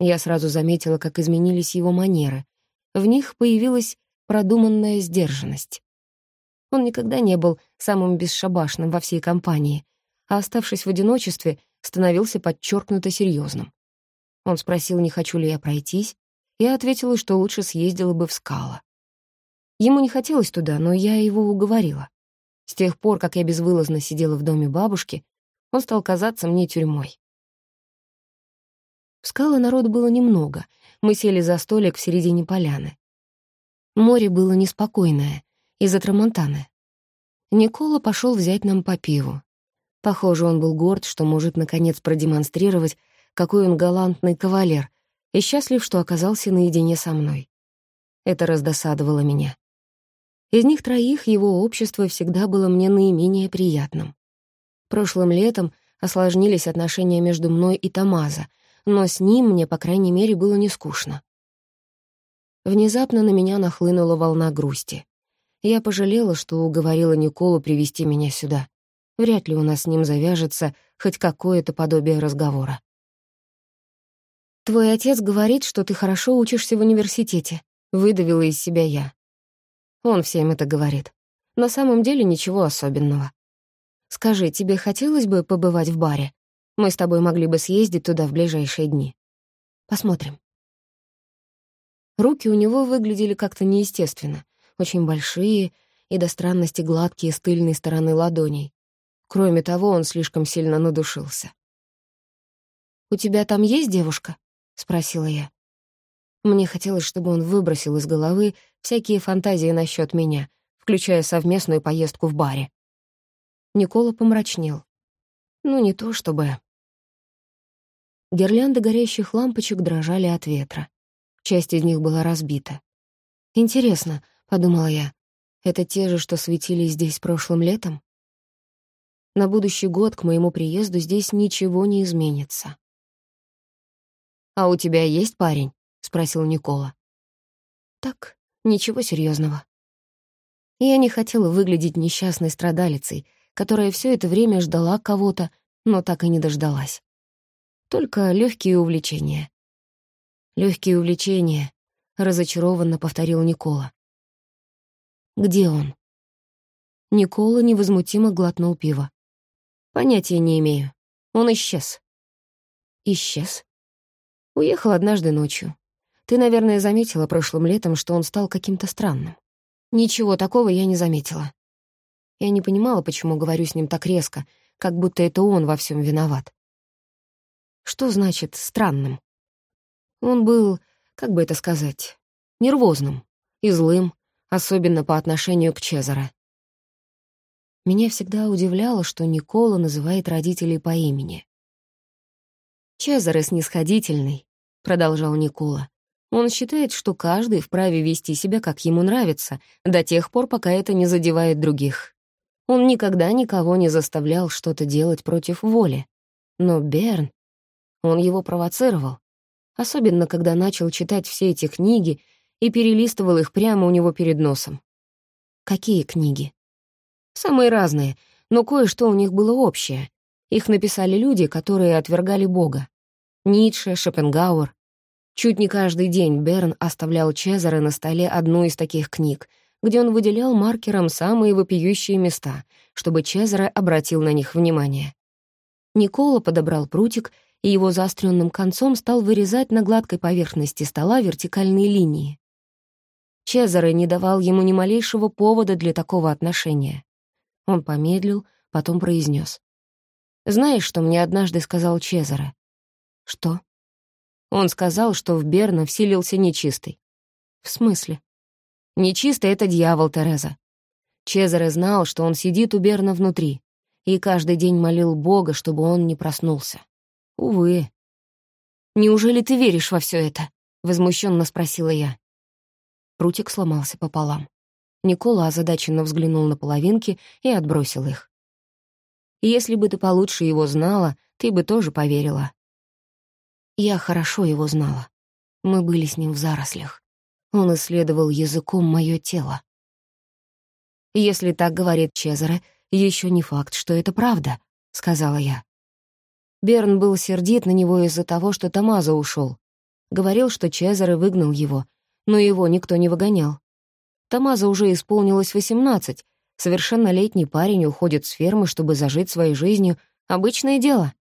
Я сразу заметила, как изменились его манеры. В них появилась продуманная сдержанность. Он никогда не был самым бесшабашным во всей компании, а, оставшись в одиночестве, становился подчеркнуто серьезным. Он спросил, не хочу ли я пройтись, я ответила, что лучше съездила бы в скала. Ему не хотелось туда, но я его уговорила. С тех пор, как я безвылазно сидела в доме бабушки, он стал казаться мне тюрьмой. В скалы народу было немного. Мы сели за столик в середине поляны. Море было неспокойное, из-за Трамонтаны. Никола пошел взять нам по пиву. Похоже, он был горд, что может наконец продемонстрировать, какой он галантный кавалер, и счастлив, что оказался наедине со мной. Это раздосадовало меня. Из них троих его общество всегда было мне наименее приятным. Прошлым летом осложнились отношения между мной и Тамаза, но с ним мне, по крайней мере, было не скучно. Внезапно на меня нахлынула волна грусти. Я пожалела, что уговорила Николу привести меня сюда. Вряд ли у нас с ним завяжется хоть какое-то подобие разговора. «Твой отец говорит, что ты хорошо учишься в университете», — выдавила из себя я. Он всем это говорит. На самом деле ничего особенного. Скажи, тебе хотелось бы побывать в баре? Мы с тобой могли бы съездить туда в ближайшие дни. Посмотрим. Руки у него выглядели как-то неестественно, очень большие и до странности гладкие с тыльной стороны ладоней. Кроме того, он слишком сильно надушился. «У тебя там есть девушка?» — спросила я. Мне хотелось, чтобы он выбросил из головы всякие фантазии насчет меня, включая совместную поездку в баре. Никола помрачнел. Ну, не то чтобы... Гирлянды горящих лампочек дрожали от ветра. Часть из них была разбита. «Интересно», — подумала я, — «это те же, что светили здесь прошлым летом?» На будущий год к моему приезду здесь ничего не изменится. «А у тебя есть парень?» — спросил Никола. «Так, ничего серьезного. Я не хотела выглядеть несчастной страдалицей, которая все это время ждала кого-то, но так и не дождалась. Только легкие увлечения. Легкие увлечения, разочарованно повторил Никола. Где он? Никола невозмутимо глотнул пиво. Понятия не имею. Он исчез. Исчез? Уехал однажды ночью. Ты, наверное, заметила прошлым летом, что он стал каким-то странным. Ничего такого я не заметила. Я не понимала, почему говорю с ним так резко, как будто это он во всем виноват. Что значит «странным»? Он был, как бы это сказать, нервозным и злым, особенно по отношению к Чезаре. Меня всегда удивляло, что Никола называет родителей по имени. «Чезаре снисходительный», — продолжал Никола. Он считает, что каждый вправе вести себя, как ему нравится, до тех пор, пока это не задевает других. Он никогда никого не заставлял что-то делать против воли. Но Берн... Он его провоцировал. Особенно, когда начал читать все эти книги и перелистывал их прямо у него перед носом. Какие книги? Самые разные, но кое-что у них было общее. Их написали люди, которые отвергали Бога. Ницше, Шопенгауэр, Чуть не каждый день Берн оставлял Чезаре на столе одну из таких книг, где он выделял маркером самые вопиющие места, чтобы Чезаре обратил на них внимание. Никола подобрал прутик и его заостренным концом стал вырезать на гладкой поверхности стола вертикальные линии. Чезаре не давал ему ни малейшего повода для такого отношения. Он помедлил, потом произнес: «Знаешь, что мне однажды сказал Чезаре?» «Что?» Он сказал, что в Берна вселился нечистый. В смысле? Нечистый — это дьявол, Тереза. Чезаре знал, что он сидит у Берна внутри, и каждый день молил Бога, чтобы он не проснулся. Увы. «Неужели ты веришь во все это?» — возмущенно спросила я. Прутик сломался пополам. Никола озадаченно взглянул на половинки и отбросил их. «Если бы ты получше его знала, ты бы тоже поверила. Я хорошо его знала. Мы были с ним в зарослях. Он исследовал языком мое тело. «Если так говорит Чезаре, еще не факт, что это правда», — сказала я. Берн был сердит на него из-за того, что Тамаза ушел. Говорил, что Чезаре выгнал его, но его никто не выгонял. Тамаза уже исполнилось восемнадцать, совершеннолетний парень уходит с фермы, чтобы зажить своей жизнью. Обычное дело.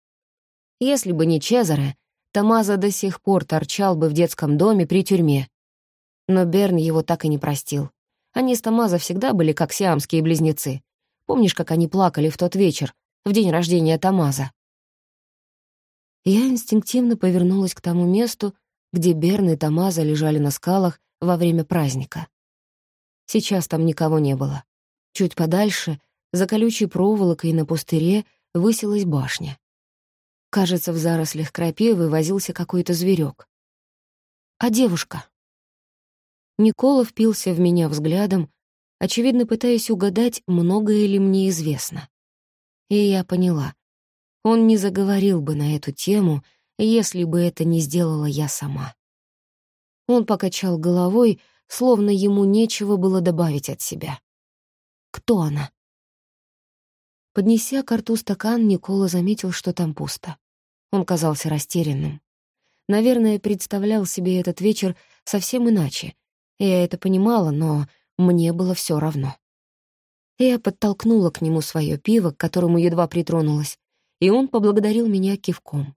Если бы не Чезаре, Тамаза до сих пор торчал бы в детском доме при тюрьме. Но Берн его так и не простил. Они с Тамаза всегда были как сиамские близнецы. Помнишь, как они плакали в тот вечер, в день рождения Тамаза? Я инстинктивно повернулась к тому месту, где Берн и Тамаза лежали на скалах во время праздника. Сейчас там никого не было. Чуть подальше, за колючей проволокой на пустыре, высилась башня. Кажется, в зарослях крапивы возился какой-то зверек. А девушка? Никола впился в меня взглядом, очевидно пытаясь угадать, многое ли мне известно. И я поняла, он не заговорил бы на эту тему, если бы это не сделала я сама. Он покачал головой, словно ему нечего было добавить от себя. Кто она? Поднеся к рту стакан, Никола заметил, что там пусто. Он казался растерянным. Наверное, представлял себе этот вечер совсем иначе. Я это понимала, но мне было все равно. Я подтолкнула к нему свое пиво, к которому едва притронулась, и он поблагодарил меня кивком.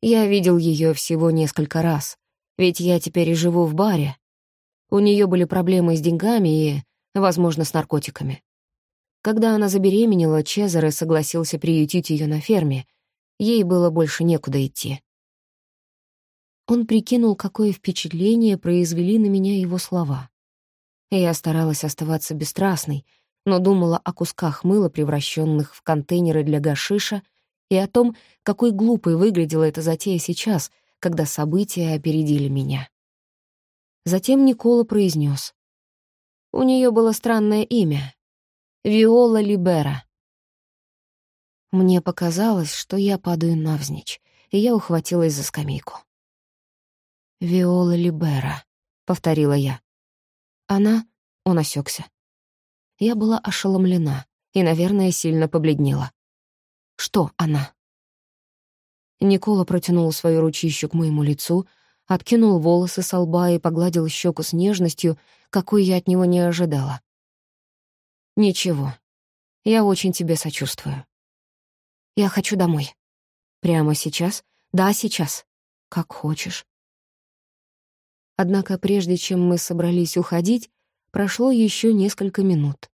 Я видел ее всего несколько раз, ведь я теперь и живу в баре. У нее были проблемы с деньгами и, возможно, с наркотиками. Когда она забеременела, Чезаре согласился приютить ее на ферме. Ей было больше некуда идти. Он прикинул, какое впечатление произвели на меня его слова. Я старалась оставаться бесстрастной, но думала о кусках мыла, превращенных в контейнеры для гашиша, и о том, какой глупой выглядела эта затея сейчас, когда события опередили меня. Затем Никола произнес: У нее было странное имя Виола Либера. Мне показалось, что я падаю навзничь, и я ухватилась за скамейку. «Виола Либера», — повторила я. «Она...» — он осекся. Я была ошеломлена и, наверное, сильно побледнела. «Что она?» Никола протянул свою ручищу к моему лицу, откинул волосы со лба и погладил щеку с нежностью, какой я от него не ожидала. «Ничего. Я очень тебе сочувствую. Я хочу домой. Прямо сейчас? Да, сейчас. Как хочешь». Однако прежде чем мы собрались уходить, прошло еще несколько минут.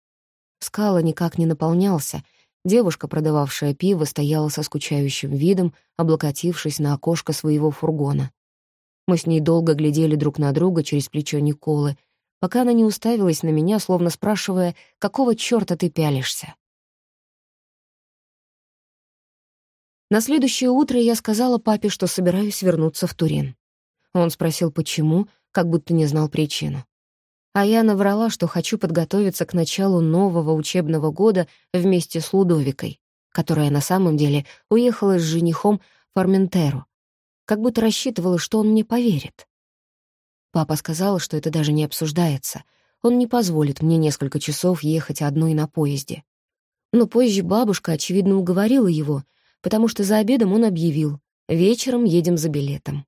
Скала никак не наполнялся. Девушка, продававшая пиво, стояла со скучающим видом, облокотившись на окошко своего фургона. Мы с ней долго глядели друг на друга через плечо Николы, пока она не уставилась на меня, словно спрашивая, какого чёрта ты пялишься. На следующее утро я сказала папе, что собираюсь вернуться в Турин. Он спросил, почему, как будто не знал причину. А я наврала, что хочу подготовиться к началу нового учебного года вместе с Лудовикой, которая на самом деле уехала с женихом Форментеру, как будто рассчитывала, что он мне поверит. Папа сказал, что это даже не обсуждается. Он не позволит мне несколько часов ехать одной на поезде. Но позже бабушка, очевидно, уговорила его, потому что за обедом он объявил «Вечером едем за билетом».